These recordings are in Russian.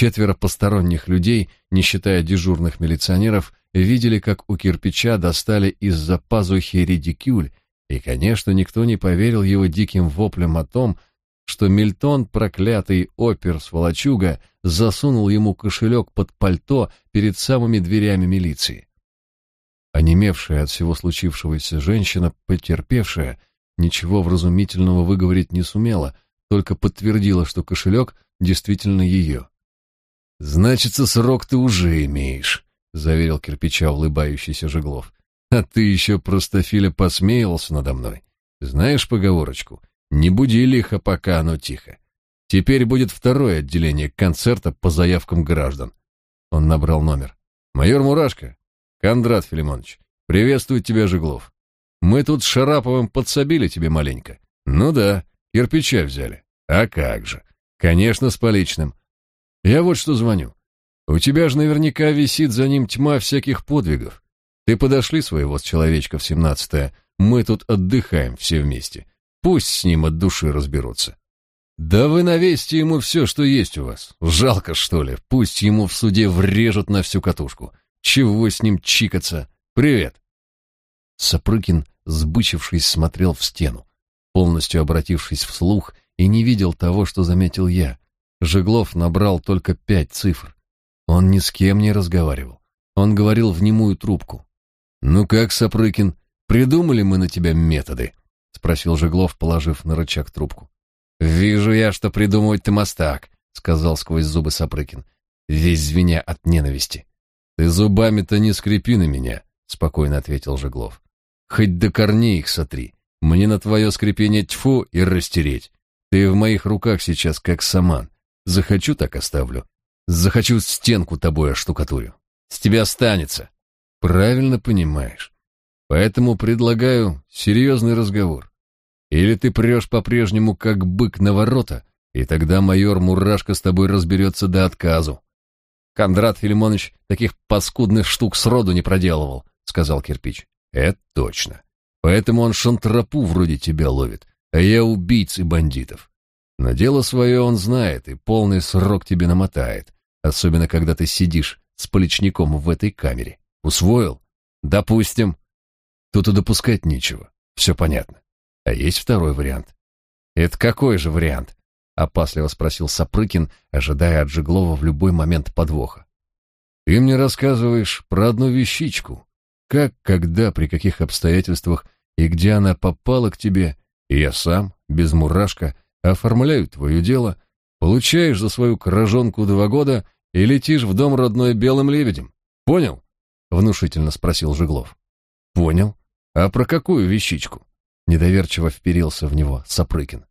Четверо посторонних людей, не считая дежурных милиционеров, видели, как у кирпича достали из-за пазухи редикюль, и, конечно, никто не поверил его диким воплям о том, что Мильтон, проклятый опер-сволочуга, засунул ему кошелек под пальто перед самыми дверями милиции. Онемевшая от всего случившегося женщина, потерпевшая, ничего вразумительного выговорить не сумела, только подтвердила, что кошелек действительно ее. «Значится, срок ты уже имеешь», — заверил кирпича улыбающийся Жеглов. «А ты еще простофиля посмеивался надо мной. Знаешь поговорочку? Не буди лихо, пока оно тихо. Теперь будет второе отделение концерта по заявкам граждан». Он набрал номер. «Майор Мурашко, Кондрат Филимонович, приветствует тебя Жеглов. Мы тут с Шараповым подсобили тебе маленько. Ну да, кирпича взяли. А как же? Конечно, с поличным. Я вот что звоню. У тебя же наверняка висит за ним тьма всяких подвигов. Ты подошли своего с человечка в семнадцатое, мы тут отдыхаем все вместе. Пусть с ним от души разберутся. Да вы навесьте ему все, что есть у вас. Жалко, что ли? Пусть ему в суде врежут на всю катушку. Чего с ним чикаться? Привет. Сапрыкин, сбычившись, смотрел в стену, полностью обратившись вслух, и не видел того, что заметил я. Жеглов набрал только пять цифр. Он ни с кем не разговаривал. Он говорил в немую трубку. «Ну как, Сапрыкин, придумали мы на тебя методы?» — спросил Жеглов, положив на рычаг трубку. «Вижу я, что придумывать ты мастак», — сказал сквозь зубы Сапрыкин, весь звеня от ненависти. «Ты зубами-то не скрипи на меня», — спокойно ответил Жеглов. «Хоть до корней их сотри. Мне на твое скрипение тьфу и растереть. Ты в моих руках сейчас как саман. Захочу, так оставлю. Захочу стенку тобой оштукатурю. С тебя останется. Правильно понимаешь. Поэтому предлагаю серьезный разговор. Или ты прешь по-прежнему как бык на ворота, и тогда майор Мурашко с тобой разберется до отказу. Кондрат Филимонович таких паскудных штук сроду не проделывал, сказал кирпич. Это точно. Поэтому он шантрапу вроде тебя ловит, а я убийц и бандитов. Но дело свое он знает и полный срок тебе намотает, особенно когда ты сидишь с поличником в этой камере. Усвоил? Допустим. Тут и допускать нечего, все понятно. А есть второй вариант. Это какой же вариант? Опасливо спросил Сапрыкин, ожидая от Жеглова в любой момент подвоха. Ты мне рассказываешь про одну вещичку. Как, когда, при каких обстоятельствах и где она попала к тебе, и я сам, без мурашка, оформляю твое дело, получаешь за свою крожонку два года и летишь в дом родной белым лебедем. Понял? Внушительно спросил Жеглов. Понял. А про какую вещичку? Недоверчиво вперился в него Сапрыкин.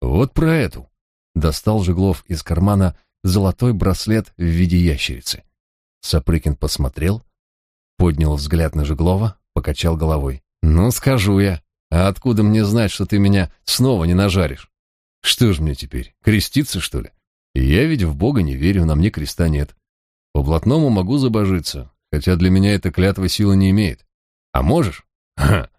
Вот про эту. Достал Жеглов из кармана золотой браслет в виде ящерицы. Сапрыкин посмотрел, поднял взгляд на Жеглова, покачал головой. «Ну, скажу я. А откуда мне знать, что ты меня снова не нажаришь?» Что ж мне теперь, креститься, что ли? Я ведь в Бога не верю, на мне креста нет. По блатному могу забожиться, хотя для меня эта клятва силы не имеет. А можешь? Ха.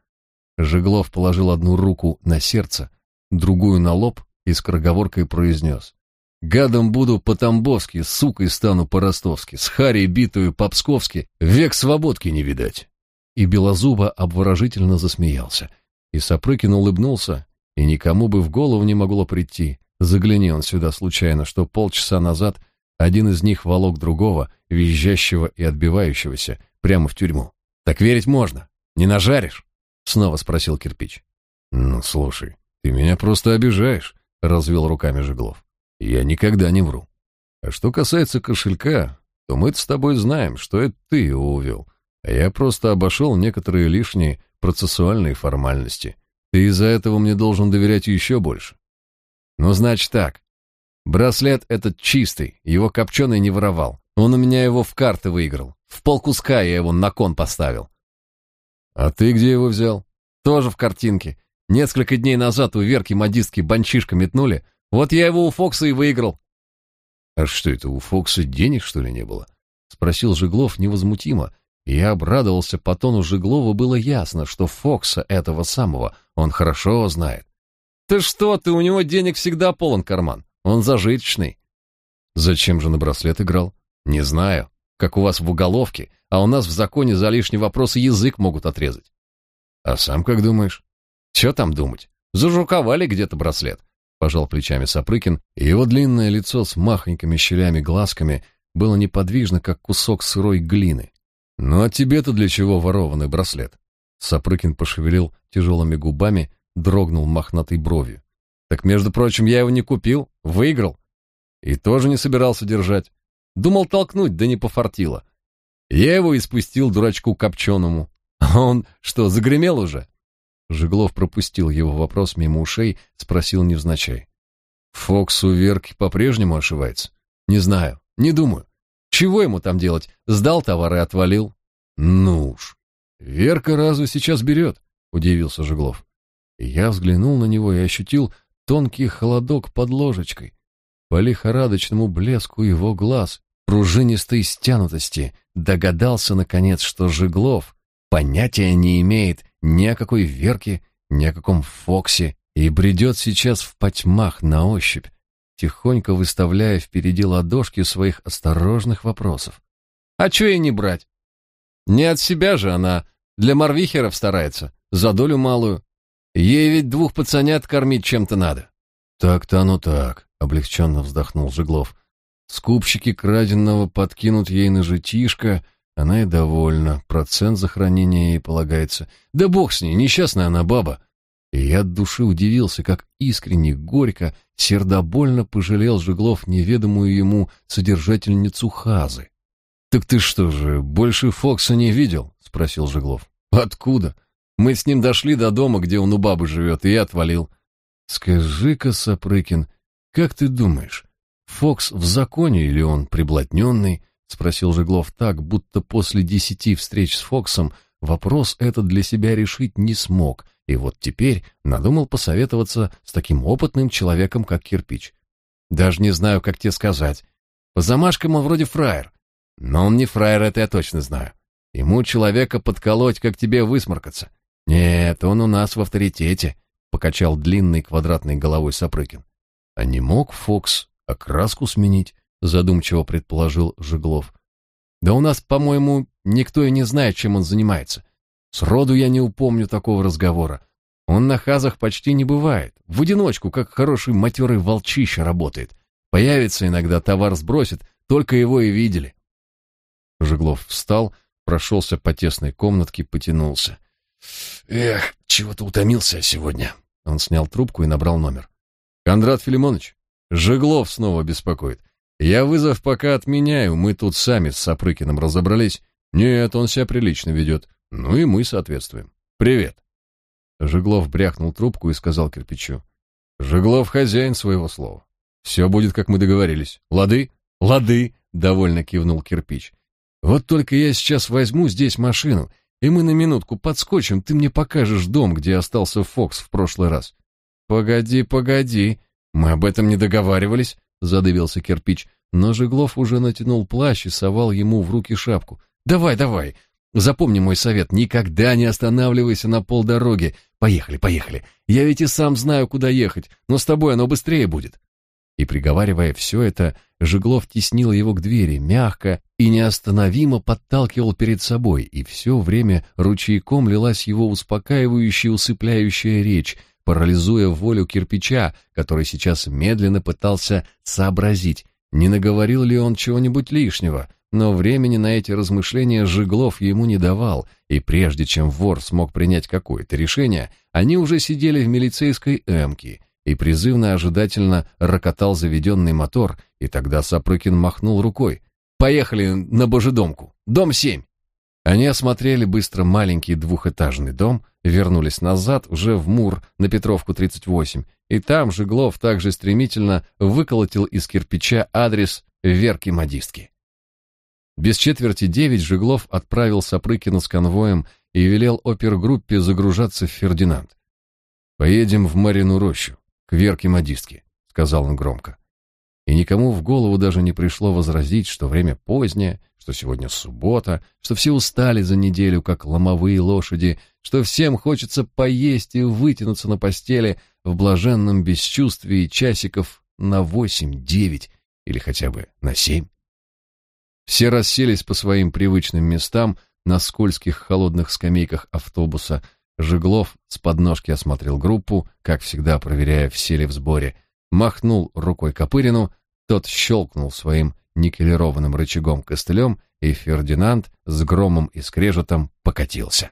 Жеглов положил одну руку на сердце, другую на лоб и скороговоркой произнес. Гадом буду по-тамбовски, сукой стану по-ростовски, с харей битую по-псковски, век свободки не видать. И Белозуба обворожительно засмеялся, и Сапрыкин улыбнулся и никому бы в голову не могло прийти, загляни он сюда случайно, что полчаса назад один из них волок другого, визжащего и отбивающегося, прямо в тюрьму. Так верить можно. Не нажаришь? Снова спросил кирпич. Ну, слушай, ты меня просто обижаешь, развел руками Жеглов. Я никогда не вру. А что касается кошелька, то мы с тобой знаем, что это ты его увел, а я просто обошел некоторые лишние процессуальные формальности. Ты из-за этого мне должен доверять еще больше. Ну, значит так. Браслет этот чистый, его копченый не воровал. Он у меня его в карты выиграл. В полкуска я его на кон поставил. А ты где его взял? Тоже в картинке. Несколько дней назад у Верки модистки банчишка метнули. Вот я его у Фокса и выиграл. А что это, у Фокса денег, что ли, не было? Спросил Жиглов невозмутимо, я обрадовался, по тону Жиглова было ясно, что Фокса этого самого он хорошо знает. «Ты что, ты у него денег всегда полон карман, он зажиточный». Зачем же на браслет играл? Не знаю. Как у вас в уголовке, а у нас в законе за лишний вопрос язык могут отрезать. А сам как думаешь? Что там думать? Зажуковали где-то браслет. Пожал плечами Сапрыкин, и его длинное лицо с махонькими щелями-глазками было неподвижно, как кусок сырой глины. «Ну а тебе-то для чего ворованный браслет?» Сапрыкин пошевелил тяжелыми губами, дрогнул мохнатой бровью. «Так, между прочим, я его не купил, выиграл. И тоже не собирался держать. Думал толкнуть, да не пофартило. Я его испустил дурачку копченому. А он что, загремел уже?» Жеглов пропустил его вопрос мимо ушей, спросил невзначай. «Фокс у Верки по-прежнему ошивается?» «Не знаю, не думаю. Чего ему там делать? Сдал товар и отвалил?» «Ну уж. Верка разве сейчас берет?» — удивился Жеглов. Я взглянул на него и ощутил тонкий холодок под ложечкой. По лихорадочному блеску его глаз, пружинистой стянутости, догадался, наконец, что Жеглов понятия не имеет ни о какой Верке, ни о каком Фоксе, и бредет сейчас в потьмах на ощупь, тихонько выставляя впереди ладошки своих осторожных вопросов. А чё ей не брать? Не от себя же она для Марвихеров старается, за долю малую. Ей ведь двух пацанят кормить чем-то надо. Так-то оно так, облегченно вздохнул Жеглов. Скупщики краденного подкинут ей на житишко, она и довольна, процент за хранение ей полагается. Да бог с ней, несчастная она баба. И я от души удивился, как искренне, горько, сердобольно пожалел Жеглов неведомую ему содержательницу Хазы. «Так ты что же, больше Фокса не видел?» — спросил Жеглов. «Откуда? Мы с ним дошли до дома, где он у бабы живет, и я отвалил». «Скажи-ка, Сапрыкин, как ты думаешь, Фокс в законе или он приблотненный?» — спросил Жеглов так, будто после десяти встреч с Фоксом вопрос этот для себя решить не смог, и вот теперь надумал посоветоваться с таким опытным человеком, как Кирпич. Даже не знаю, как тебе сказать. По замашкам он вроде фраер. Но он не фраер, это я точно знаю. Ему человека подколоть, как тебе высморкаться. Нет, он у нас в авторитете, покачал длинной квадратной головой Сапрыкин. А не мог Фокс окраску сменить, задумчиво предположил Жеглов. Да у нас, по-моему, никто и не знает, чем он занимается. Сроду я не упомню такого разговора. Он на хазах почти не бывает. В одиночку, как хороший матерый волчище работает. Появится иногда, товар сбросит, только его и видели. Жеглов встал, прошелся по тесной комнатке, потянулся. Эх, чего-то утомился сегодня. Он снял трубку и набрал номер. Кондрат Филимонович, Жеглов снова беспокоит. Я вызов пока отменяю, мы тут сами с Сапрыкиным разобрались. Нет, он себя прилично ведет. Ну и мы соответствуем. Привет. Жеглов брякнул трубку и сказал кирпичу. Жеглов хозяин своего слова. Все будет, как мы договорились. Лады? Лады, довольно кивнул кирпич. Вот только я сейчас возьму здесь машину, и мы на минутку подскочим, ты мне покажешь дом, где остался Фокс в прошлый раз. Погоди, погоди, мы об этом не договаривались, задавился кирпич, но Жеглов уже натянул плащ и совал ему в руки шапку. Давай, давай, Запомни мой совет, никогда не останавливайся на полдороги. Поехали, поехали. Я ведь и сам знаю, куда ехать, но с тобой оно быстрее будет. И приговаривая все это, Жеглов теснил его к двери, мягко и неостановимо подталкивал перед собой, и все время ручейком лилась его успокаивающая, усыпляющая речь, парализуя волю кирпича, который сейчас медленно пытался сообразить, не наговорил ли он чего-нибудь лишнего, но времени на эти размышления Жиглов ему не давал, и прежде чем вор смог принять какое-то решение, они уже сидели в милицейской эмке, и призывно ожидательно рокотал заведенный мотор, и тогда Сапрыкин махнул рукой. «Поехали на Божедомку! Дом семь!» Они осмотрели быстро маленький двухэтажный дом, вернулись назад, уже в Мур, на Петровку 38, и там Жиглов также стремительно выколотил из кирпича адрес Верки-модистки. Без четверти девять Жиглов отправил Сапрыкина с конвоем и велел опергруппе загружаться в Фердинанд. «Поедем в Марину рощу, к Верке-модистке», — сказал он громко. И никому в голову даже не пришло возразить, что время позднее, что сегодня суббота, что все устали за неделю, как ломовые лошади, что всем хочется поесть и вытянуться на постели в блаженном бесчувствии часиков на восемь-девять, или хотя бы на семь. Все расселись по своим привычным местам на скользких холодных скамейках автобуса. Жеглов с подножки осмотрел группу, как всегда проверяя, все ли в сборе, махнул рукой Копырину, тот щелкнул своим никелированным рычагом костылем, и Фердинанд с громом и скрежетом покатился.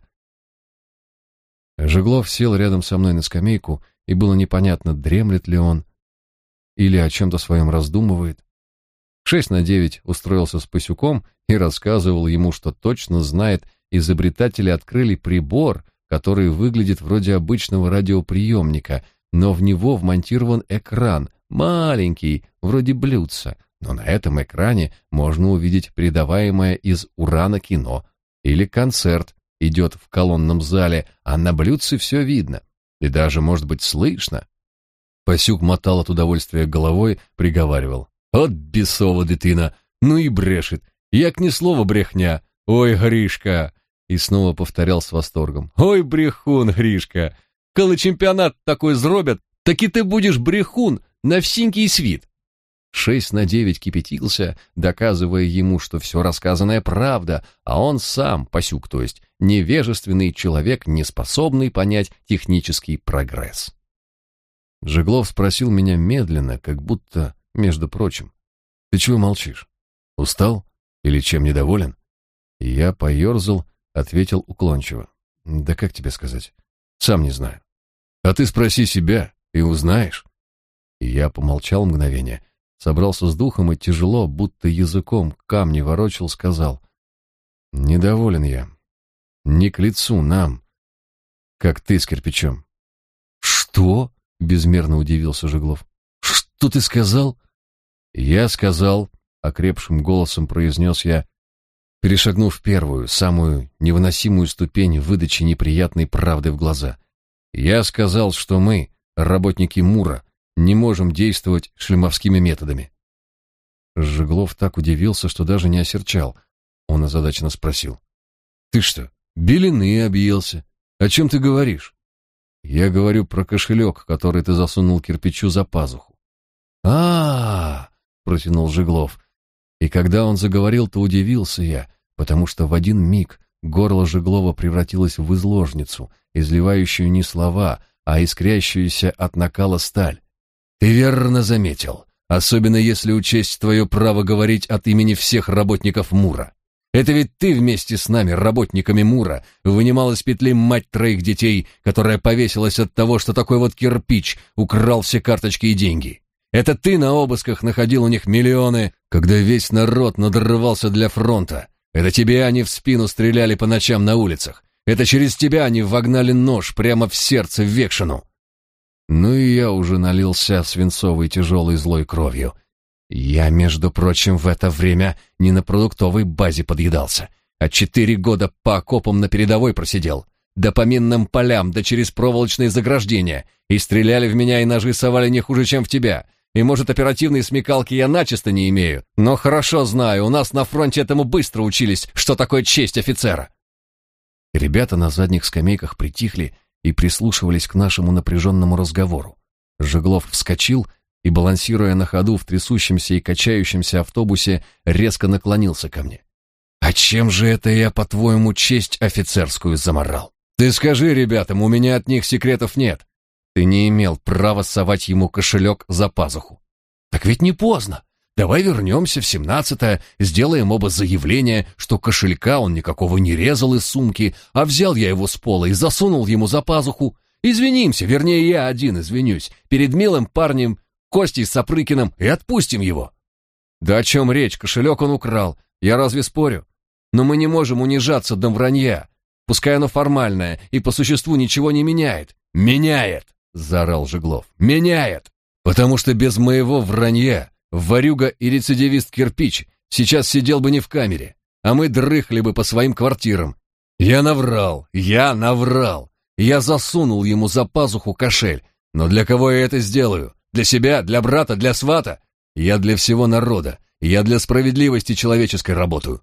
Жеглов сел рядом со мной на скамейку, и было непонятно, дремлет ли он или о чем-то своем раздумывает. Шесть на девять устроился с Пасюком и рассказывал ему, что точно знает, изобретатели открыли прибор, который выглядит вроде обычного радиоприемника, но в него вмонтирован экран, маленький, вроде блюдца, но на этом экране можно увидеть передаваемое из урана кино или концерт идет в колонном зале, а на блюдце все видно и даже, может быть, слышно. Пасюк мотал от удовольствия головой, приговаривал. «От бесова дитина! Ну и брешет! Як ни слова брехня! Ой, Гришка!» И снова повторял с восторгом. «Ой, брехун, Гришка! Коли чемпионат такой зробят, так и ты будешь брехун на всенький свит!» Шесть на девять кипятился, доказывая ему, что все рассказанное правда, а он сам, Пасюк, то есть, невежественный человек, не способный понять технический прогресс. Жеглов спросил меня медленно, как будто, между прочим, «Ты чего молчишь? Устал? Или чем недоволен?» Я поерзал, ответил уклончиво. «Да как тебе сказать? Сам не знаю. А ты спроси себя, и узнаешь». И я помолчал мгновение, собрался с духом и тяжело, будто языком камни ворочил, сказал. «Недоволен я. Не к лицу нам, как ты с кирпичом». «Что?» — безмерно удивился Жеглов. «Что ты сказал?» «Я сказал», — окрепшим голосом произнес я, перешагнув первую, самую невыносимую ступень выдачи неприятной правды в глаза. «Я сказал, что мы, работники Мура, не можем действовать шлемовскими методами. Жеглов так удивился, что даже не осерчал. Он озадаченно спросил. «Ты что, белины объелся? О чем ты говоришь?» «Я говорю про кошелек, который ты засунул кирпичу за пазуху». А, протянул Жеглов. И когда он заговорил, то удивился я, потому что в один миг горло Жеглова превратилось в изложницу, изливающую не слова, а искрящуюся от накала сталь. Ты верно заметил, особенно если учесть твое право говорить от имени всех работников Мура. Это ведь ты вместе с нами, работниками Мура, вынимал из петли мать троих детей, которая повесилась от того, что такой вот кирпич украл все карточки и деньги. Это ты на обысках находил у них миллионы, когда весь народ надрывался для фронта. Это тебе они в спину стреляли по ночам на улицах. Это через тебя они вогнали нож прямо в сердце Векшину. Ну и я уже налился свинцовой тяжелой злой кровью. Я, между прочим, в это время не на продуктовой базе подъедался, а четыре года по окопам на передовой просидел, да по минным полям, да через проволочные заграждения, и стреляли в меня и ножи совали не хуже, чем в тебя. И, может, оперативные смекалки я начисто не имею, но хорошо знаю, у нас на фронте этому быстро учились, что такое честь офицера. Ребята на задних скамейках притихли и прислушивались к нашему напряженному разговору. Жеглов вскочил и, балансируя на ходу в трясущемся и качающемся автобусе, резко наклонился ко мне. «А чем же это я, по-твоему, честь офицерскую заморал? Ты скажи ребятам, у меня от них секретов нет. Ты не имел права совать ему кошелек за пазуху. Так ведь не поздно. Давай вернемся в семнадцатое, сделаем оба заявления, что кошелька он никакого не резал из сумки, а взял я его с пола и засунул ему за пазуху. Извинимся, вернее, я один извинюсь, перед милым парнем Костей Сапрыкиным и отпустим его. Да о чем речь, кошелек он украл, я разве спорю? Но мы не можем унижаться до вранья, пускай оно формальное и по существу ничего не меняет. Меняет, заорал Жеглов, меняет, потому что без моего вранья Варюга и рецидивист Кирпич сейчас сидел бы не в камере, а мы дрыхли бы по своим квартирам. Я наврал, я наврал. Я засунул ему за пазуху кошель. Но для кого я это сделаю? Для себя, для брата, для свата? Я для всего народа. Я для справедливости человеческой работаю.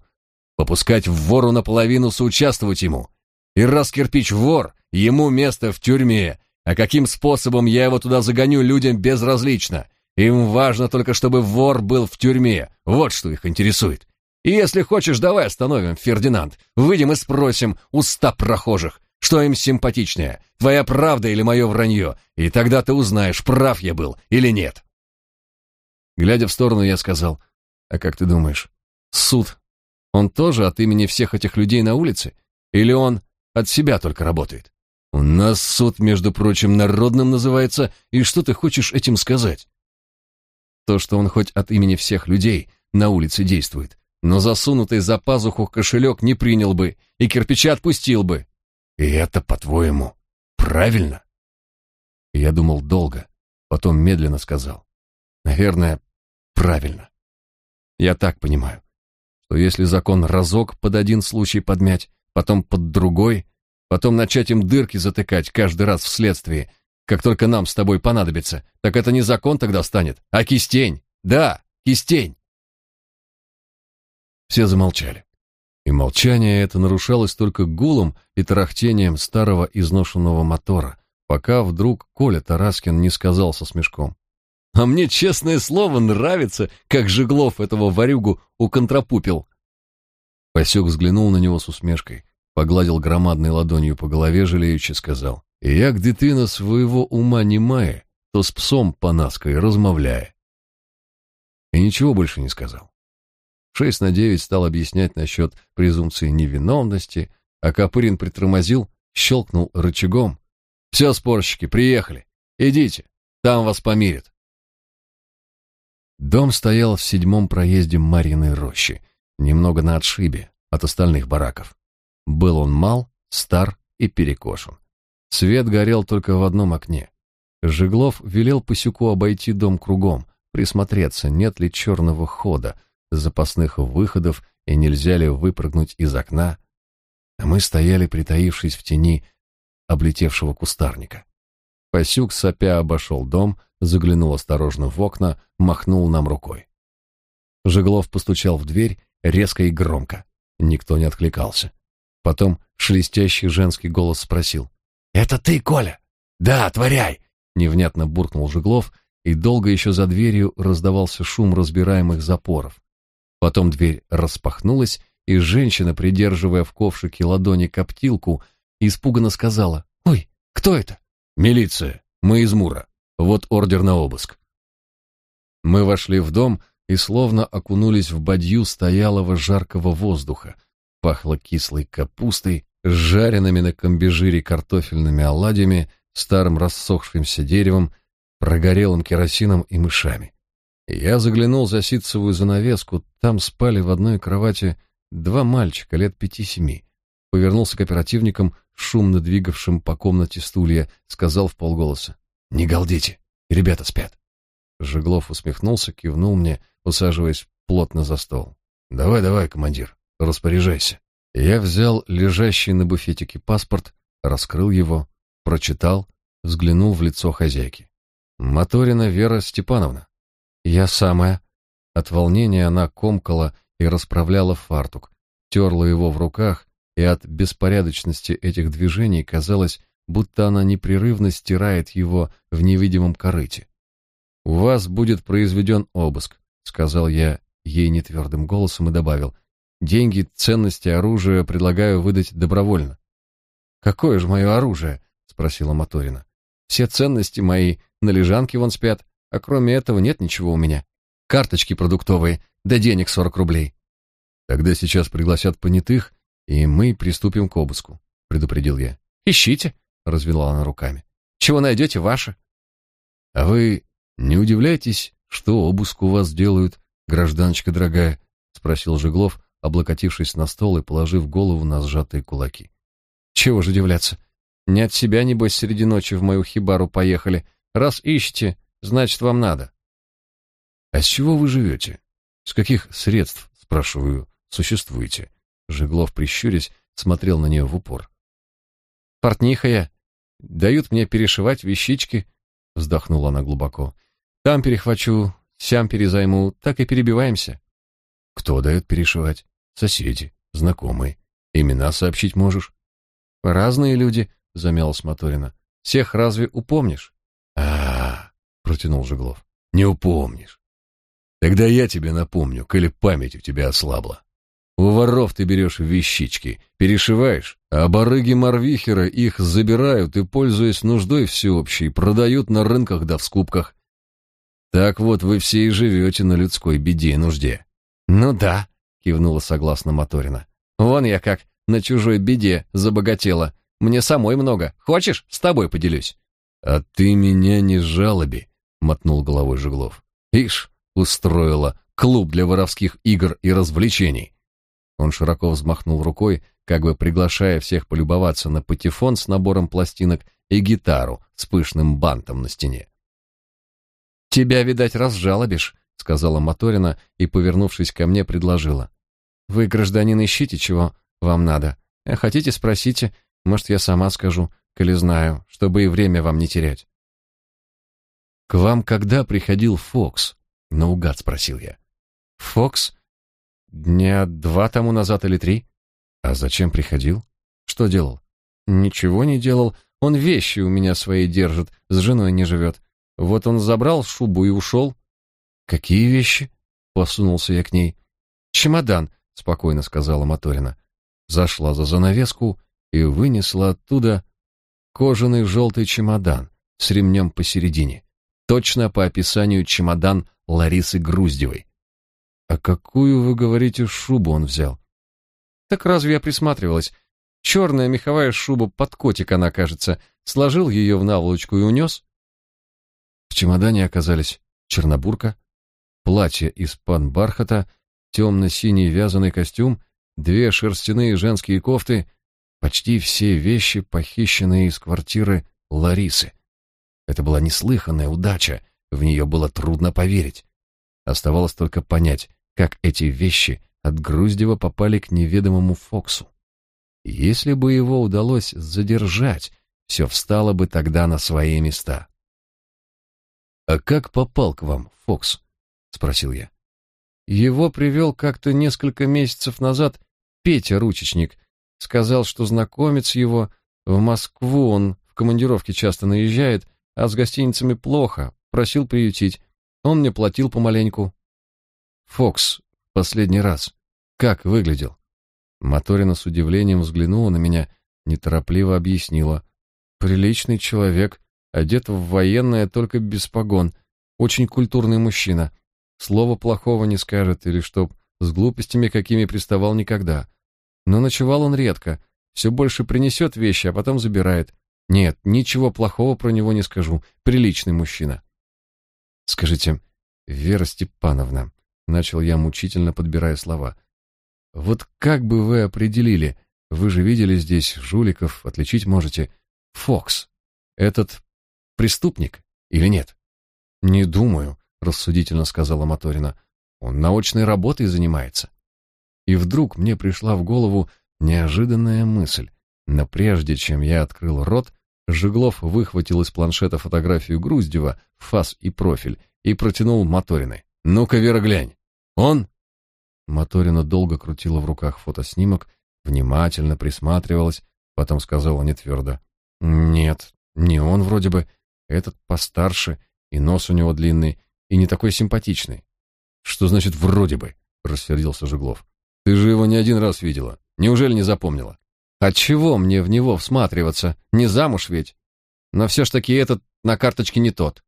Попускать в вору наполовину соучаствовать ему. И раз кирпич вор, ему место в тюрьме. А каким способом я его туда загоню, людям безразлично. Им важно только, чтобы вор был в тюрьме. Вот что их интересует. И если хочешь, давай остановим, Фердинанд. Выйдем и спросим у ста прохожих, что им симпатичнее, твоя правда или мое вранье, и тогда ты узнаешь, прав я был или нет. Глядя в сторону, я сказал, а как ты думаешь, суд, он тоже от имени всех этих людей на улице? Или он от себя только работает? У нас суд, между прочим, народным называется, и что ты хочешь этим сказать? То, что он хоть от имени всех людей на улице действует, но засунутый за пазуху кошелек не принял бы и кирпича отпустил бы. И это, по-твоему, правильно? Я думал долго, потом медленно сказал. Наверное, правильно. Я так понимаю, что если закон разок под один случай подмять, потом под другой, потом начать им дырки затыкать каждый раз в следствии, как только нам с тобой понадобится, так это не закон тогда станет, а кистень. Да, кистень. Все замолчали. И молчание это нарушалось только гулом и тарахтением старого изношенного мотора, пока вдруг Коля Тараскин не сказал со смешком. «А мне, честное слово, нравится, как Жеглов этого варюгу уконтрапупил». Пасек взглянул на него с усмешкой, погладил громадной ладонью по голове, жалеючи сказал. «Як дитина своего ума не мае, то с псом понаской размовляя». И ничего больше не сказал. Шесть на девять стал объяснять насчет презумпции невиновности, а Копырин притормозил, щелкнул рычагом. «Все, спорщики, приехали. Идите, там вас помирят». Дом стоял в седьмом проезде Марьиной рощи, немного на отшибе от остальных бараков. Был он мал, стар и перекошен. Свет горел только в одном окне. Жеглов велел Пасюку обойти дом кругом, присмотреться, нет ли черного хода, запасных выходов и нельзя ли выпрыгнуть из окна, а мы стояли, притаившись в тени облетевшего кустарника. Пасюк сопя обошел дом, заглянул осторожно в окна, махнул нам рукой. Жеглов постучал в дверь резко и громко. Никто не откликался. Потом шелестящий женский голос спросил. «Это ты, Коля?» «Да, отворяй!» Невнятно буркнул Жеглов, и долго еще за дверью раздавался шум разбираемых запоров. Потом дверь распахнулась, и женщина, придерживая в ковшике ладони коптилку, испуганно сказала «Ой, кто это?» «Милиция, мы из Мура. Вот ордер на обыск». Мы вошли в дом и словно окунулись в бадью стоялого жаркого воздуха. Пахло кислой капустой, жареными на комбижире картофельными оладьями, старым рассохшимся деревом, прогорелым керосином и мышами. Я заглянул за ситцевую занавеску, там спали в одной кровати два мальчика лет пяти-семи. Повернулся к оперативникам, шумно двигавшим по комнате стулья, сказал в полголоса. «Не галдите, ребята спят». Жеглов усмехнулся, кивнул мне, усаживаясь плотно за стол. «Давай, давай, командир, распоряжайся». Я взял лежащий на буфетике паспорт, раскрыл его, прочитал, взглянул в лицо хозяйки. «Моторина Вера Степановна». «Я самая». От волнения она комкала и расправляла фартук, терла его в руках, и от беспорядочности этих движений казалось, будто она непрерывно стирает его в невидимом корыте. «У вас будет произведен обыск», — сказал я ей нетвердым голосом и добавил. «Деньги, ценности, оружие предлагаю выдать добровольно». «Какое же мое оружие?» — спросила Моторина. «Все ценности мои на лежанке вон спят, а кроме этого нет ничего у меня. Карточки продуктовые, да денег сорок рублей. Тогда сейчас пригласят понятых, и мы приступим к обыску, предупредил я. Ищите, развела она руками. Чего найдете, ваше. А вы не удивляйтесь, что обыск у вас делают, гражданочка дорогая, спросил Жеглов, облокотившись на стол и положив голову на сжатые кулаки. Чего же удивляться? Не от себя, небось, среди ночи в мою хибару поехали. Раз ищете, Значит, вам надо. А с чего вы живете? С каких средств, спрашиваю, существуете? Жеглов, прищурясь, смотрел на нее в упор. Портниха я. Дают мне перешивать вещички, вздохнула она глубоко. Там перехвачу, сям перезайму, так и перебиваемся. Кто дает перешивать? Соседи, знакомые. Имена сообщить можешь? Разные люди, замялась Моторина. Всех разве упомнишь? А, протянул Жеглов. Не упомнишь. Тогда я тебе напомню, коли память у тебя ослабла. У воров ты берешь вещички, перешиваешь, а барыги Марвихера их забирают и, пользуясь нуждой всеобщей, продают на рынках да в скупках. Так вот вы все и живете на людской беде и нужде. Ну да, кивнула согласно Моторина. Вон я как на чужой беде забогатела. Мне самой много. Хочешь, с тобой поделюсь? А ты меня не жалоби, мотнул головой Жеглов. Ишь, устроила клуб для воровских игр и развлечений. Он широко взмахнул рукой, как бы приглашая всех полюбоваться на патефон с набором пластинок и гитару с пышным бантом на стене. «Тебя, видать, разжалобишь», — сказала Моторина и, повернувшись ко мне, предложила. «Вы, гражданин, ищите, чего вам надо. А хотите, спросите, может, я сама скажу, коли знаю, чтобы и время вам не терять». «К вам когда приходил Фокс?» — наугад спросил я. «Фокс? Дня два тому назад или три». «А зачем приходил? Что делал?» «Ничего не делал. Он вещи у меня свои держит, с женой не живет. Вот он забрал шубу и ушел. Какие вещи? Посунулся я к ней. Чемодан, спокойно сказала Моторина. Зашла за занавеску и вынесла оттуда кожаный желтый чемодан с ремнем посередине. Точно по описанию чемодан Ларисы Груздевой. А какую, вы говорите, шубу он взял? Так разве я присматривалась? Черная меховая шуба под котик она, кажется. Сложил ее в наволочку и унес. В чемодане оказались чернобурка, платье из пан-бархата, темно-синий вязаный костюм, две шерстяные женские кофты, почти все вещи, похищенные из квартиры Ларисы. Это была неслыханная удача, в нее было трудно поверить. Оставалось только понять, как эти вещи от Груздева попали к неведомому Фоксу. Если бы его удалось задержать, все встало бы тогда на свои места. «А как попал к вам Фокс?» — спросил я. «Его привел как-то несколько месяцев назад Петя Ручечник. Сказал, что знакомец его в Москву, он в командировке часто наезжает, а с гостиницами плохо, просил приютить. Он мне платил помаленьку». «Фокс, последний раз. Как выглядел?» Моторина с удивлением взглянула на меня, неторопливо объяснила. «Приличный человек, Одет в военное, только без погон. Очень культурный мужчина. Слова плохого не скажет, или чтоб с глупостями какими приставал никогда. Но ночевал он редко. Все больше принесет вещи, а потом забирает. Нет, ничего плохого про него не скажу. Приличный мужчина. Скажите, Вера Степановна, начал я мучительно подбирая слова. Вот как бы вы определили, вы же видели здесь жуликов, отличить можете. Фокс. Этот преступник или нет? Не думаю, рассудительно сказала Моторина. Он научной работой занимается. И вдруг мне пришла в голову неожиданная мысль. Но прежде чем я открыл рот, Жиглов выхватил из планшета фотографию Груздева, фас и профиль, и протянул Моториной. «Ну-ка, Вера, глянь! Он?» Моторина долго крутила в руках фотоснимок, внимательно присматривалась, потом сказала нетвердо. «Нет, не он вроде бы. Этот постарше, и нос у него длинный, и не такой симпатичный. Что значит вроде бы? рассердился Жеглов. Ты же его не один раз видела. Неужели не запомнила? От чего мне в него всматриваться? Не замуж ведь. Но все ж таки этот на карточке не тот.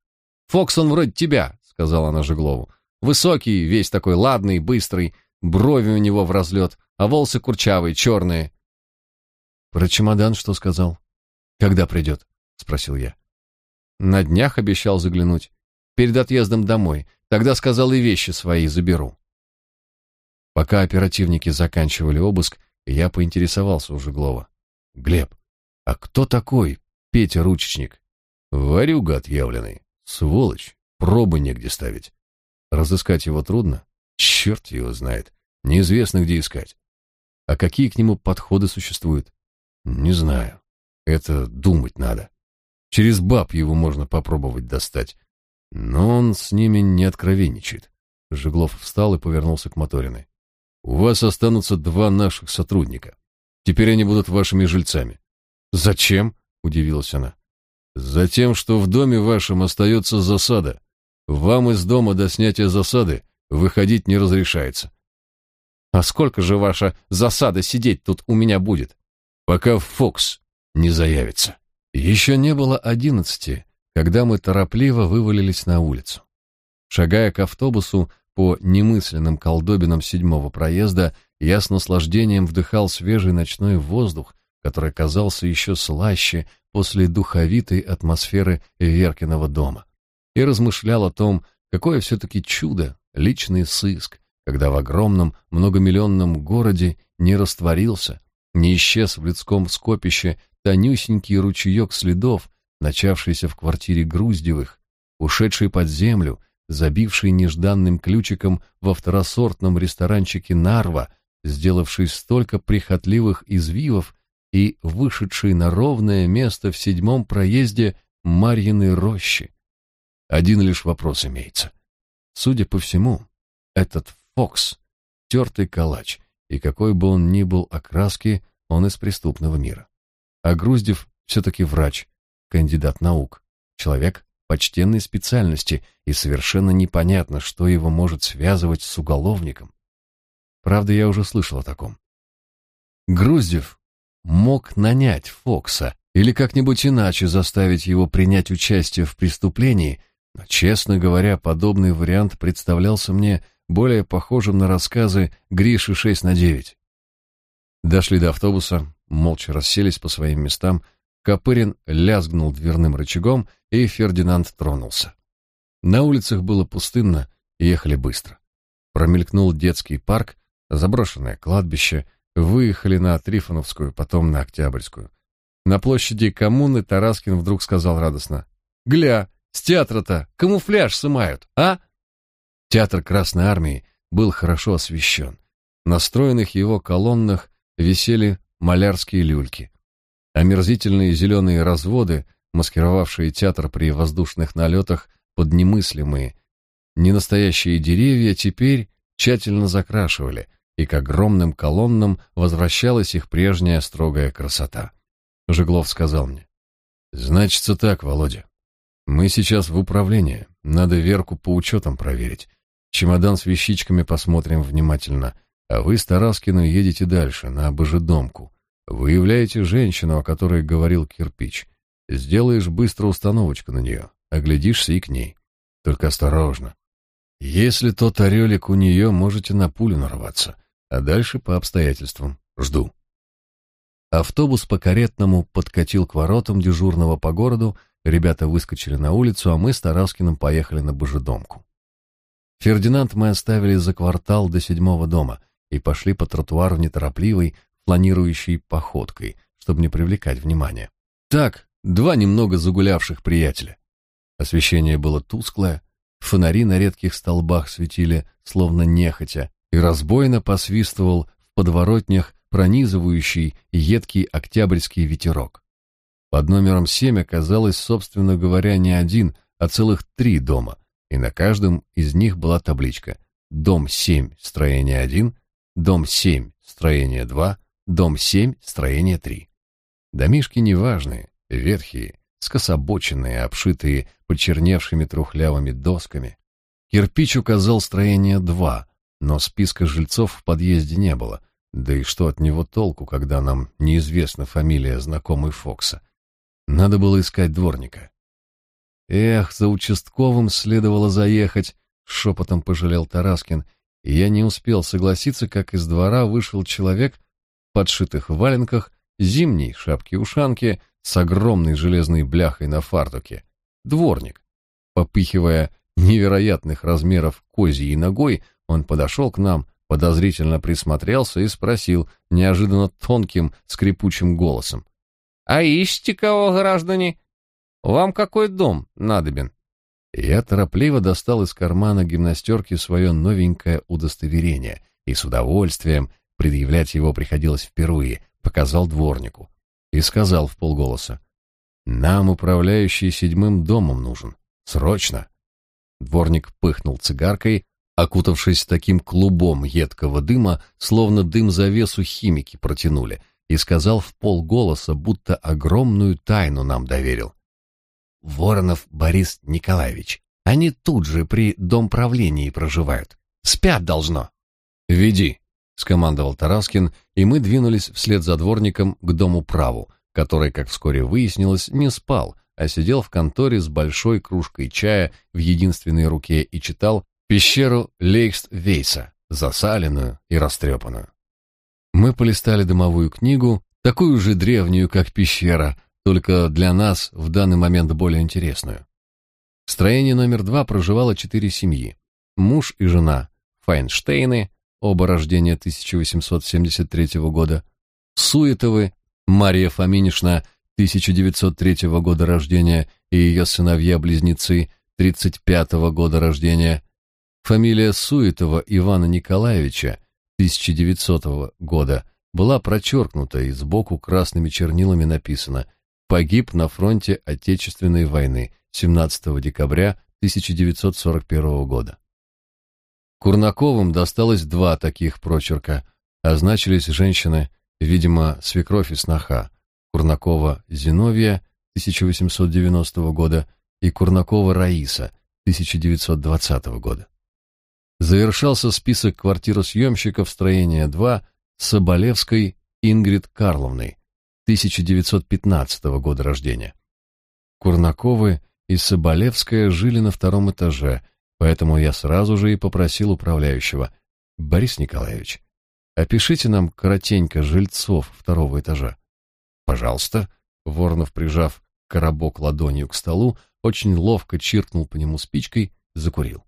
Фокс он вроде тебя, сказала она Жеглову. Высокий, весь такой ладный, быстрый, брови у него в разлет, а волосы курчавые, черные. Про чемодан что сказал? Когда придет? спросил я. На днях обещал заглянуть. Перед отъездом домой. Тогда сказал и вещи свои заберу. Пока оперативники заканчивали обыск, я поинтересовался у Жеглова. «Глеб, а кто такой Петя Ручечник?» «Варюга отъявленный. Сволочь. Пробы негде ставить. Разыскать его трудно? Черт его знает. Неизвестно, где искать. А какие к нему подходы существуют? Не знаю. Это думать надо. Через баб его можно попробовать достать. Но он с ними не откровенничает. Жеглов встал и повернулся к Моториной. У вас останутся два наших сотрудника. Теперь они будут вашими жильцами. Зачем? удивилась она. Затем, что в доме вашем остается засада. Вам из дома до снятия засады выходить не разрешается. А сколько же ваша засада сидеть тут у меня будет? Пока Фокс не заявится. Еще не было одиннадцати, когда мы торопливо вывалились на улицу. Шагая к автобусу по немысленным колдобинам седьмого проезда, я с наслаждением вдыхал свежий ночной воздух, который казался еще слаще после духовитой атмосферы Веркиного дома, и размышлял о том, какое все-таки чудо личный сыск, когда в огромном многомиллионном городе не растворился, не исчез в людском скопище тонюсенький ручеек следов, начавшийся в квартире Груздевых, ушедший под землю, забивший нежданным ключиком во второсортном ресторанчике Нарва, сделавший столько прихотливых извивов и вышедший на ровное место в седьмом проезде Марьиной рощи. Один лишь вопрос имеется. Судя по всему, этот Фокс — тертый калач, и какой бы он ни был окраски, он из преступного мира. А Груздев все-таки врач, кандидат наук, человек почтенной специальности, и совершенно непонятно, что его может связывать с уголовником. Правда, я уже слышал о таком. Груздев мог нанять Фокса или как-нибудь иначе заставить его принять участие в преступлении, но, честно говоря, подобный вариант представлялся мне более похожим на рассказы Гриши 6 на 9. Дошли до автобуса, молча расселись по своим местам, Копырин лязгнул дверным рычагом, и Фердинанд тронулся. На улицах было пустынно, ехали быстро. Промелькнул детский парк, заброшенное кладбище, выехали на Трифоновскую, потом на Октябрьскую. На площади коммуны Тараскин вдруг сказал радостно. «Гля, с театра-то камуфляж сымают, а?» Театр Красной Армии был хорошо освещен. На стройных его колоннах висели малярские люльки. Омерзительные зеленые разводы, маскировавшие театр при воздушных налетах под немыслимые, ненастоящие деревья, теперь тщательно закрашивали, и к огромным колоннам возвращалась их прежняя строгая красота. Жеглов сказал мне, «Значится так, Володя. Мы сейчас в управлении, надо Верку по учетам проверить. Чемодан с вещичками посмотрим внимательно, а вы с Тараскиной едете дальше, на Божедомку. Выявляете женщину, о которой говорил Кирпич. Сделаешь быстро установочку на нее, оглядишься и к ней. Только осторожно. Если тот орелик у нее, можете на пулю нарваться, а дальше по обстоятельствам. Жду. Автобус по каретному подкатил к воротам дежурного по городу, ребята выскочили на улицу, а мы с Тараскиным поехали на Божедомку. Фердинанд мы оставили за квартал до седьмого дома и пошли по тротуару неторопливой, планирующей походкой, чтобы не привлекать внимания. Так, два немного загулявших приятеля. Освещение было тусклое, фонари на редких столбах светили, словно нехотя, и разбойно посвистывал в подворотнях пронизывающий едкий октябрьский ветерок. Под номером семь оказалось, собственно говоря, не один, а целых три дома, и на каждом из них была табличка «Дом 7, строение 1», «Дом 7, строение 2», «Дом 7, строение 3». Домишки неважные, ветхие, скособоченные, обшитые почерневшими трухлявыми досками. Кирпич указал строение 2, но списка жильцов в подъезде не было, да и что от него толку, когда нам неизвестна фамилия знакомой Фокса. Надо было искать дворника. Эх, за участковым следовало заехать, шепотом пожалел Тараскин, я не успел согласиться, как из двора вышел человек подшитых валенках, зимней шапке-ушанке с огромной железной бляхой на фартуке. Дворник. Попыхивая невероятных размеров козьей ногой, он подошел к нам, подозрительно присмотрелся и спросил неожиданно тонким, скрипучим голосом. «А ищете кого, граждане?» Вам какой дом надобен?» Я торопливо достал из кармана гимнастерки свое новенькое удостоверение и с удовольствием, предъявлять его приходилось впервые, показал дворнику и сказал в полголоса, «Нам управляющий седьмым домом нужен. Срочно!» Дворник пыхнул цигаркой, окутавшись таким клубом едкого дыма, словно дым завесу химики протянули, и сказал в полголоса, будто огромную тайну нам доверил. Воронов Борис Николаевич, Они тут же при домправлении проживают. Спят должно. Веди, скомандовал Тараскин, и мы двинулись вслед за дворником к дому праву, который, как вскоре выяснилось, не спал, а сидел в конторе с большой кружкой чая в единственной руке и читал пещеру Лейхст-Вейса, засаленную и растрепанную. Мы полистали домовую книгу, такую же древнюю, как пещера, только для нас в данный момент более интересную. В строении номер два проживало четыре семьи. Муж и жена Файнштейны, оба рождения 1873 года, Суетовы, Мария Фоминишна, 1903 года рождения, и ее сыновья-близнецы, 35 года рождения, фамилия Суетова Ивана Николаевича, 1900 года, была прочеркнута и сбоку красными чернилами написано «Погиб на фронте Отечественной войны 17 декабря 1941 года». Курнаковым досталось два таких прочерка, а значились женщины, видимо, свекровь и сноха, Курнакова Зиновия 1890 года и Курнакова Раиса 1920 года. Завершался список квартиросъемщиков строения 2 Соболевской Ингрид Карловной 1915 года рождения. Курнаковы и Соболевская жили на втором этаже, Поэтому я сразу же и попросил управляющего: "Борис Николаевич, опишите нам коротенько жильцов второго этажа". "Пожалуйста", Воронов, прижав коробок ладонью к столу, очень ловко чиркнул по нему спичкой, закурил.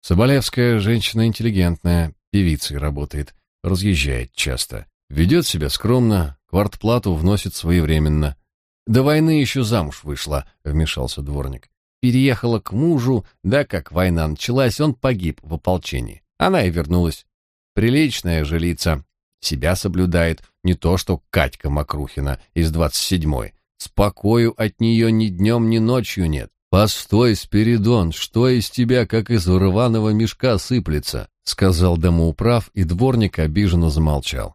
Соболевская женщина интеллигентная, певицей работает, разъезжает часто, ведет себя скромно, квартплату вносит своевременно. До войны еще замуж вышла, вмешался дворник переехала к мужу, да как война началась, он погиб в ополчении. Она и вернулась. Приличная жилица, себя соблюдает, не то что Катька Макрухина из двадцать седьмой. Спокою от нее ни днем, ни ночью нет. «Постой, Спиридон, что из тебя, как из рваного мешка, сыплется?» — сказал домоуправ, и дворник обиженно замолчал.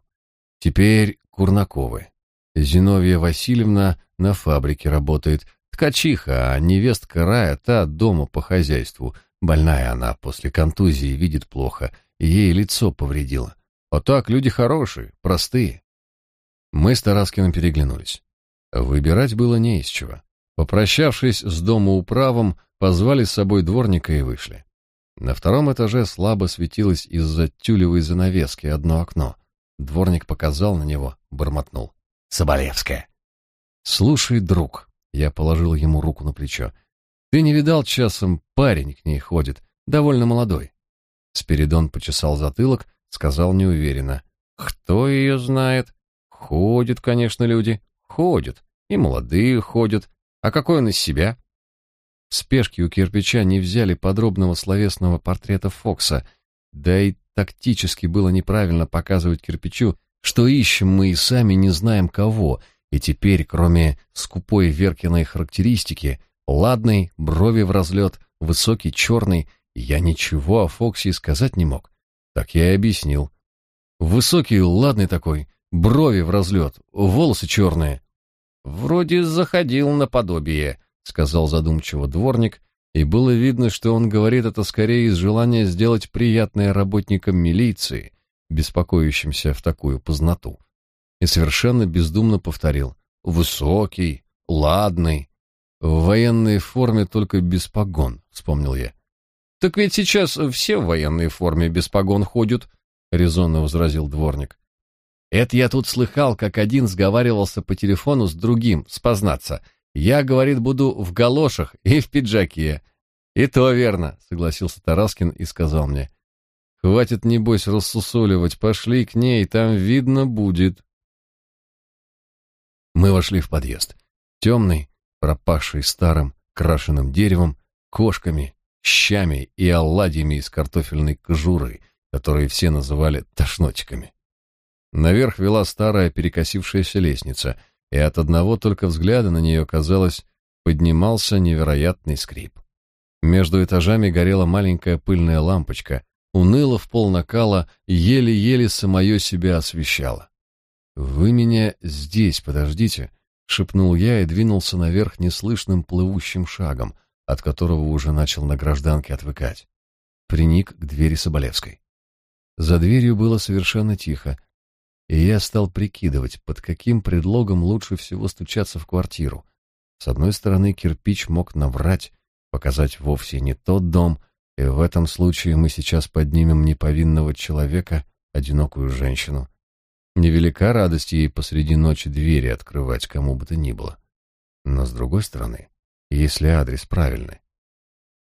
Теперь Курнаковы. Зиновья Васильевна на фабрике работает, Ткачиха, а невестка Рая та дома по хозяйству. Больная она после контузии, видит плохо, ей лицо повредило. А так люди хорошие, простые. Мы с Тараскиным переглянулись. Выбирать было не из чего. Попрощавшись с домоуправом, позвали с собой дворника и вышли. На втором этаже слабо светилось из-за тюлевой занавески одно окно. Дворник показал на него, бормотнул. «Соболевская». «Слушай, друг», я положил ему руку на плечо. Ты не видал часом, парень к ней ходит, довольно молодой. Спиридон почесал затылок, сказал неуверенно: "Кто ее знает? Ходят, конечно, люди, ходят, и молодые ходят. А какой он из себя?" В спешке у кирпича не взяли подробного словесного портрета Фокса, да и тактически было неправильно показывать кирпичу, что ищем мы и сами не знаем кого, и теперь, кроме скупой Веркиной характеристики, ладный, брови в разлет, высокий, черный, я ничего о Фоксе сказать не мог. Так я и объяснил. Высокий, ладный такой, брови в разлет, волосы черные. Вроде заходил на подобие, сказал задумчиво дворник, и было видно, что он говорит это скорее из желания сделать приятное работникам милиции, беспокоящимся в такую познату и совершенно бездумно повторил: "Высокий, ладный, в военной форме только без погон", вспомнил я. Так ведь сейчас все в военной форме без погон ходят, резонно возразил дворник. Это я тут слыхал, как один сговаривался по телефону с другим, спознаться. Я, говорит, буду в галошах и в пиджаке. И то верно, согласился Тараскин и сказал мне: "Хватит небось рассусоливать, пошли к ней, там видно будет". Мы вошли в подъезд. Темный, пропахший старым крашеным деревом, кошками, щами и оладьями из картофельной кожуры, которые все называли тошнотиками. Наверх вела старая перекосившаяся лестница, и от одного только взгляда на нее, казалось, поднимался невероятный скрип. Между этажами горела маленькая пыльная лампочка, уныло в пол накала, еле-еле самое себя освещала. «Вы меня здесь подождите», — шепнул я и двинулся наверх неслышным плывущим шагом, от которого уже начал на гражданке отвыкать. Приник к двери Соболевской. За дверью было совершенно тихо, и я стал прикидывать, под каким предлогом лучше всего стучаться в квартиру. С одной стороны, кирпич мог наврать, показать вовсе не тот дом, и в этом случае мы сейчас поднимем неповинного человека, одинокую женщину. Невелика радость ей посреди ночи двери открывать кому бы то ни было. Но с другой стороны, если адрес правильный,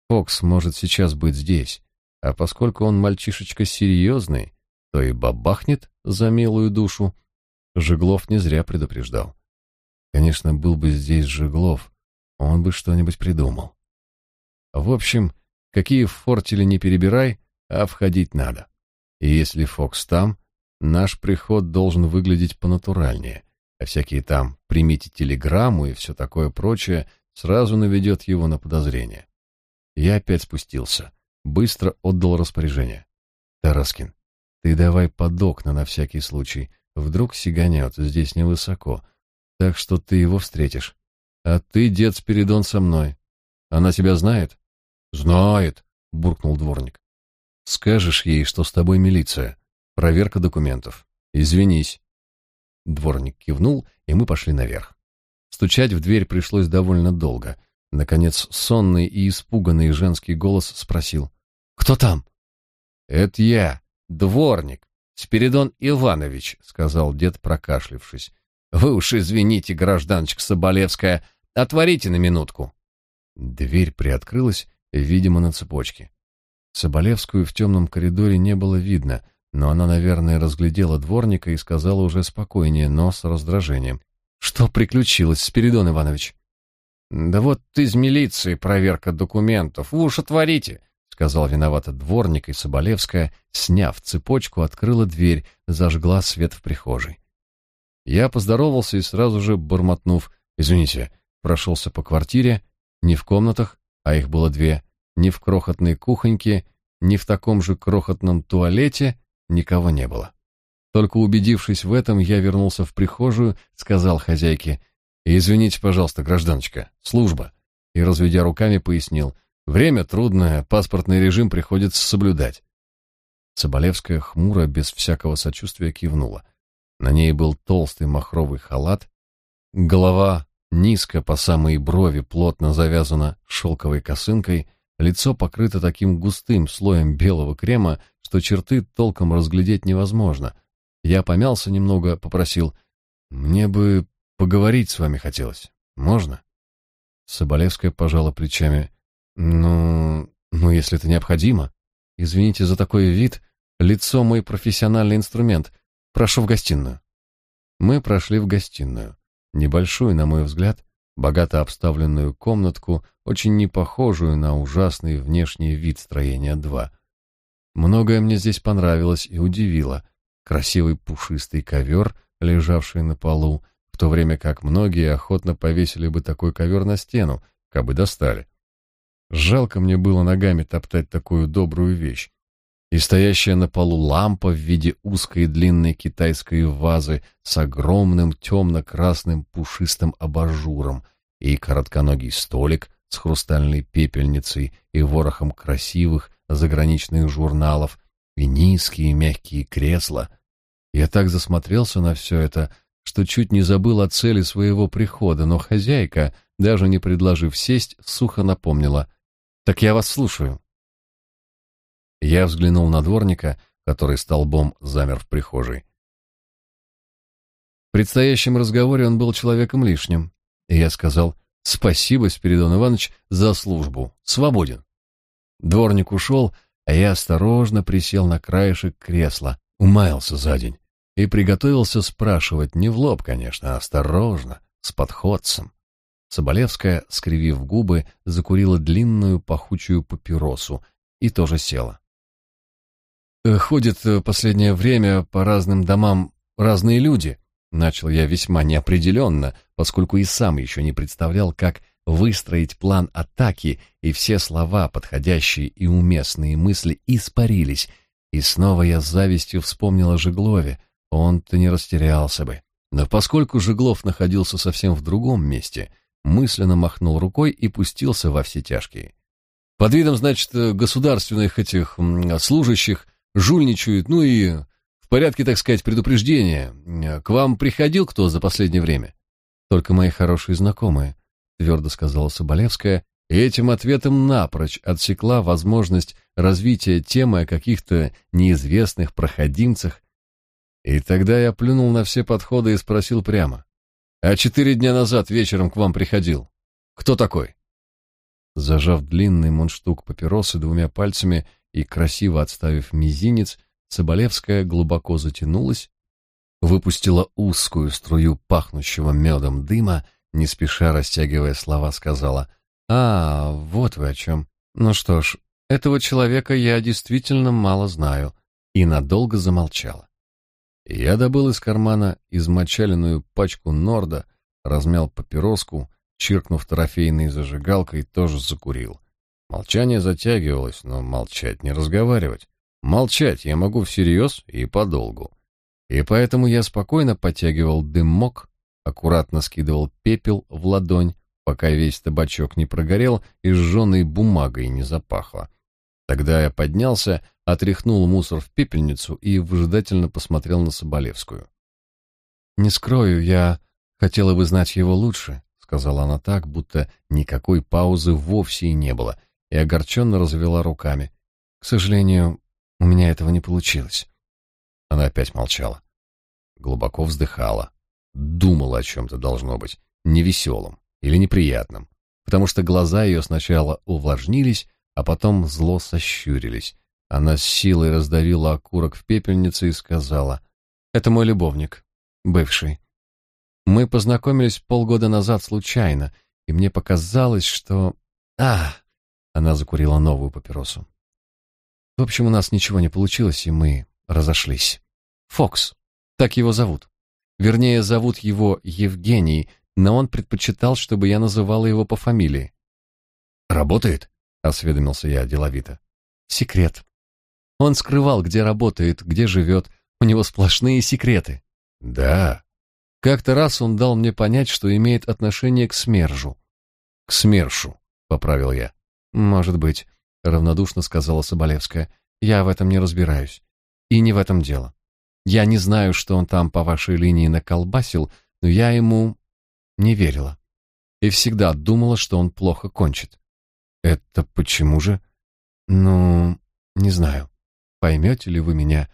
Фокс может сейчас быть здесь, а поскольку он мальчишечка серьезный, то и бабахнет за милую душу. Жеглов не зря предупреждал. Конечно, был бы здесь Жеглов, он бы что-нибудь придумал. В общем, какие фортели не перебирай, а входить надо. И если Фокс там, наш приход должен выглядеть понатуральнее, а всякие там «примите телеграмму» и все такое прочее сразу наведет его на подозрение. Я опять спустился, быстро отдал распоряжение. «Тараскин, ты давай под окна на всякий случай, вдруг сиганет, здесь невысоко, так что ты его встретишь. А ты, дед Спиридон, со мной. Она тебя знает?» «Знает», — буркнул дворник. «Скажешь ей, что с тобой милиция. Проверка документов. Извинись». Дворник кивнул, и мы пошли наверх. Стучать в дверь пришлось довольно долго. Наконец, сонный и испуганный женский голос спросил. «Кто там?» «Это я, дворник, Спиридон Иванович», — сказал дед, прокашлившись. «Вы уж извините, гражданочка Соболевская, отворите на минутку». Дверь приоткрылась, видимо, на цепочке. Соболевскую в темном коридоре не было видно, но она, наверное, разглядела дворника и сказала уже спокойнее, но с раздражением. «Что приключилось, Спиридон Иванович?» «Да вот из милиции проверка документов. Вы уж отворите!» — сказал виновато дворник, и Соболевская, сняв цепочку, открыла дверь, зажгла свет в прихожей. Я поздоровался и сразу же, бормотнув, «Извините», прошелся по квартире, не в комнатах, а их было две, ни в крохотной кухоньке, ни в таком же крохотном туалете никого не было. Только убедившись в этом, я вернулся в прихожую, сказал хозяйке, «Извините, пожалуйста, гражданочка, служба», и, разведя руками, пояснил, «Время трудное, паспортный режим приходится соблюдать». Соболевская хмуро, без всякого сочувствия кивнула. На ней был толстый махровый халат, голова низко по самые брови плотно завязана шелковой косынкой, лицо покрыто таким густым слоем белого крема, что черты толком разглядеть невозможно. Я помялся немного, попросил, «Мне бы поговорить с вами хотелось. Можно?» Соболевская пожала плечами. «Ну, ну, если это необходимо. Извините за такой вид. Лицо мой профессиональный инструмент. Прошу в гостиную». Мы прошли в гостиную небольшую, на мой взгляд, богато обставленную комнатку, очень не похожую на ужасный внешний вид строения 2. Многое мне здесь понравилось и удивило. Красивый пушистый ковер, лежавший на полу, в то время как многие охотно повесили бы такой ковер на стену, как бы достали. Жалко мне было ногами топтать такую добрую вещь и стоящая на полу лампа в виде узкой длинной китайской вазы с огромным темно-красным пушистым абажуром, и коротконогий столик с хрустальной пепельницей и ворохом красивых заграничных журналов, и низкие мягкие кресла. Я так засмотрелся на все это, что чуть не забыл о цели своего прихода, но хозяйка, даже не предложив сесть, сухо напомнила. «Так я вас слушаю». Я взглянул на дворника, который столбом замер в прихожей. В предстоящем разговоре он был человеком лишним, и я сказал «Спасибо, Спиридон Иванович, за службу. Свободен». Дворник ушел, а я осторожно присел на краешек кресла, умаялся за день и приготовился спрашивать не в лоб, конечно, а осторожно, с подходцем. Соболевская, скривив губы, закурила длинную пахучую папиросу и тоже села. Э, ходят в последнее время по разным домам разные люди. Начал я весьма неопределенно, поскольку и сам еще не представлял, как выстроить план атаки, и все слова, подходящие и уместные мысли испарились. И снова я с завистью вспомнил о Жеглове. Он-то не растерялся бы. Но поскольку Жеглов находился совсем в другом месте, мысленно махнул рукой и пустился во все тяжкие. Под видом, значит, государственных этих служащих жульничают, ну и в порядке, так сказать, предупреждения. К вам приходил кто за последнее время? Только мои хорошие знакомые, твердо сказала Соболевская, и этим ответом напрочь отсекла возможность развития темы о каких-то неизвестных проходимцах. И тогда я плюнул на все подходы и спросил прямо: "А четыре дня назад вечером к вам приходил. Кто такой?" Зажав длинный мундштук папиросы двумя пальцами и красиво отставив мизинец, Соболевская глубоко затянулась, выпустила узкую струю пахнущего медом дыма, не спеша растягивая слова, сказала «А, вот вы о чем. Ну что ж, этого человека я действительно мало знаю», и надолго замолчала. Я добыл из кармана измочаленную пачку Норда, размял папироску, чиркнув трофейной зажигалкой, тоже закурил. Молчание затягивалось, но молчать не разговаривать. Молчать я могу всерьез и подолгу. И поэтому я спокойно подтягивал дымок, аккуратно скидывал пепел в ладонь, пока весь табачок не прогорел и сжженной бумагой не запахло. Тогда я поднялся, отряхнул мусор в пепельницу и выжидательно посмотрел на Соболевскую. «Не скрою, я хотела бы знать его лучше», — сказала она так, будто никакой паузы вовсе и не было, и огорченно развела руками. «К сожалению, у меня этого не получилось». Она опять молчала. Глубоко вздыхала. Думала о чем-то, должно быть, невеселом или неприятном, потому что глаза ее сначала увлажнились, а потом зло сощурились. Она с силой раздавила окурок в пепельнице и сказала, «Это мой любовник, бывший. Мы познакомились полгода назад случайно, и мне показалось, что... А, она закурила новую папиросу. В общем, у нас ничего не получилось, и мы разошлись. Фокс, так его зовут. Вернее, зовут его Евгений, но он предпочитал, чтобы я называла его по фамилии. Работает? осведомился я деловито. Секрет. Он скрывал, где работает, где живет. У него сплошные секреты. Да. Как-то раз он дал мне понять, что имеет отношение к Смержу. К Смершу, поправил я. Может быть, равнодушно сказала Соболевская. Я в этом не разбираюсь. И не в этом дело. Я не знаю, что он там по вашей линии наколбасил, но я ему не верила. И всегда думала, что он плохо кончит. Это почему же? Ну, не знаю. Поймете ли вы меня?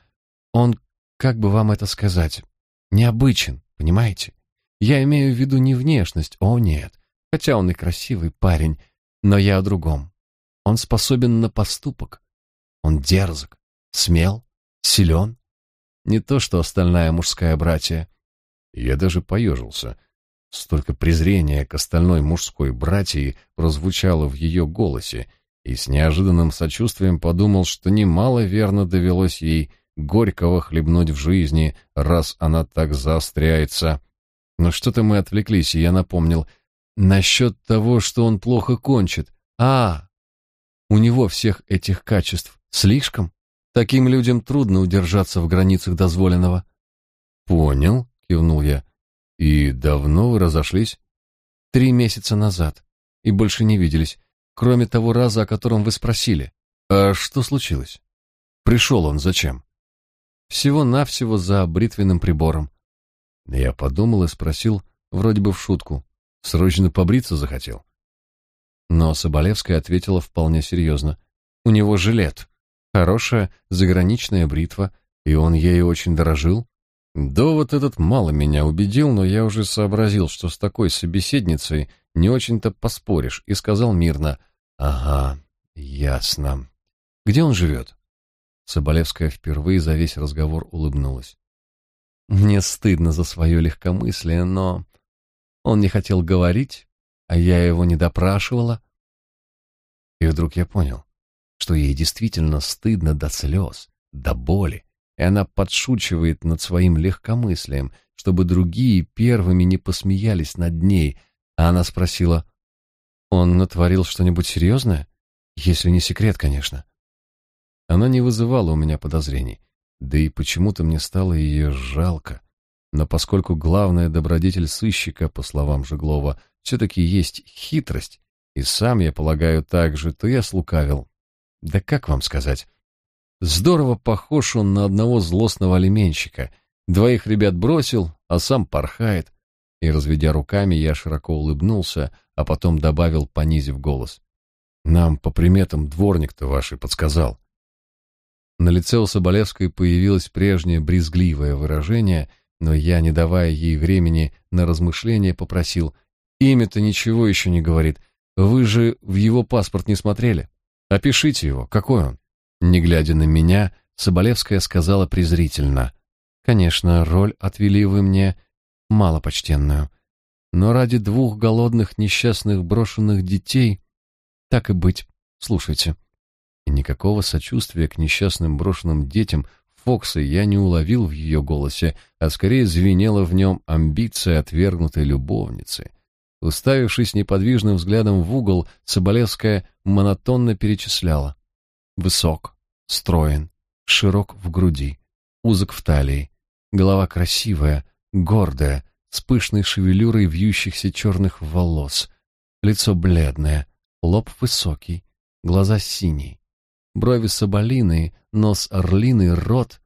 Он, как бы вам это сказать, необычен, понимаете? Я имею в виду не внешность, о нет, хотя он и красивый парень, но я о другом. Он способен на поступок. Он дерзок, смел, силен. Не то, что остальная мужская братья. Я даже поежился. Столько презрения к остальной мужской братьи прозвучало в ее голосе, и с неожиданным сочувствием подумал, что немало верно довелось ей горького хлебнуть в жизни, раз она так заостряется. Но что-то мы отвлеклись, и я напомнил. Насчет того, что он плохо кончит. А, у него всех этих качеств слишком. Таким людям трудно удержаться в границах дозволенного. Понял, кивнул я. И давно вы разошлись? Три месяца назад. И больше не виделись, кроме того раза, о котором вы спросили. А что случилось? Пришел он зачем? Всего-навсего за бритвенным прибором. Я подумал и спросил, вроде бы в шутку. Срочно побриться захотел? Но Соболевская ответила вполне серьезно. У него жилет. Хорошая заграничная бритва, и он ею очень дорожил. Довод этот мало меня убедил, но я уже сообразил, что с такой собеседницей не очень-то поспоришь, и сказал мирно, «Ага, ясно. Где он живет?» Соболевская впервые за весь разговор улыбнулась. «Мне стыдно за свое легкомыслие, но он не хотел говорить, а я его не допрашивала. И вдруг я понял, что ей действительно стыдно до слез, до боли, и она подшучивает над своим легкомыслием, чтобы другие первыми не посмеялись над ней, а она спросила, «Он натворил что-нибудь серьезное? Если не секрет, конечно». Она не вызывала у меня подозрений, да и почему-то мне стало ее жалко. Но поскольку главная добродетель сыщика, по словам Жеглова, все-таки есть хитрость, и сам я полагаю так же, то я слукавил. Да как вам сказать? Здорово похож он на одного злостного алименщика. Двоих ребят бросил, а сам порхает. И, разведя руками, я широко улыбнулся, а потом добавил, понизив голос. «Нам по приметам дворник-то вашей подсказал». На лице у Соболевской появилось прежнее брезгливое выражение, но я, не давая ей времени на размышления, попросил. «Имя-то ничего еще не говорит. Вы же в его паспорт не смотрели? Опишите его, какой он?» Не глядя на меня, Соболевская сказала презрительно. «Конечно, роль отвели вы мне малопочтенную. Но ради двух голодных несчастных брошенных детей, так и быть, слушайте. Никакого сочувствия к несчастным брошенным детям Фокса я не уловил в ее голосе, а скорее звенела в нем амбиция отвергнутой любовницы. Уставившись неподвижным взглядом в угол, Соболевская монотонно перечисляла. Высок, строен, широк в груди, узок в талии, голова красивая, гордая, с пышной шевелюрой вьющихся черных волос, лицо бледное, лоб высокий, глаза синие, брови соболиные, нос орлиный, рот...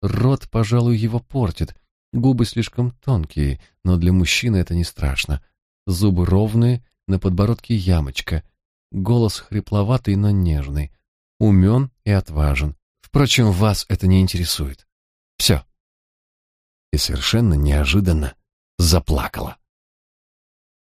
Рот, пожалуй, его портит, губы слишком тонкие, но для мужчины это не страшно. Зубы ровные, на подбородке ямочка, голос хрипловатый, но нежный, умен и отважен. Впрочем, вас это не интересует. Все и совершенно неожиданно заплакала.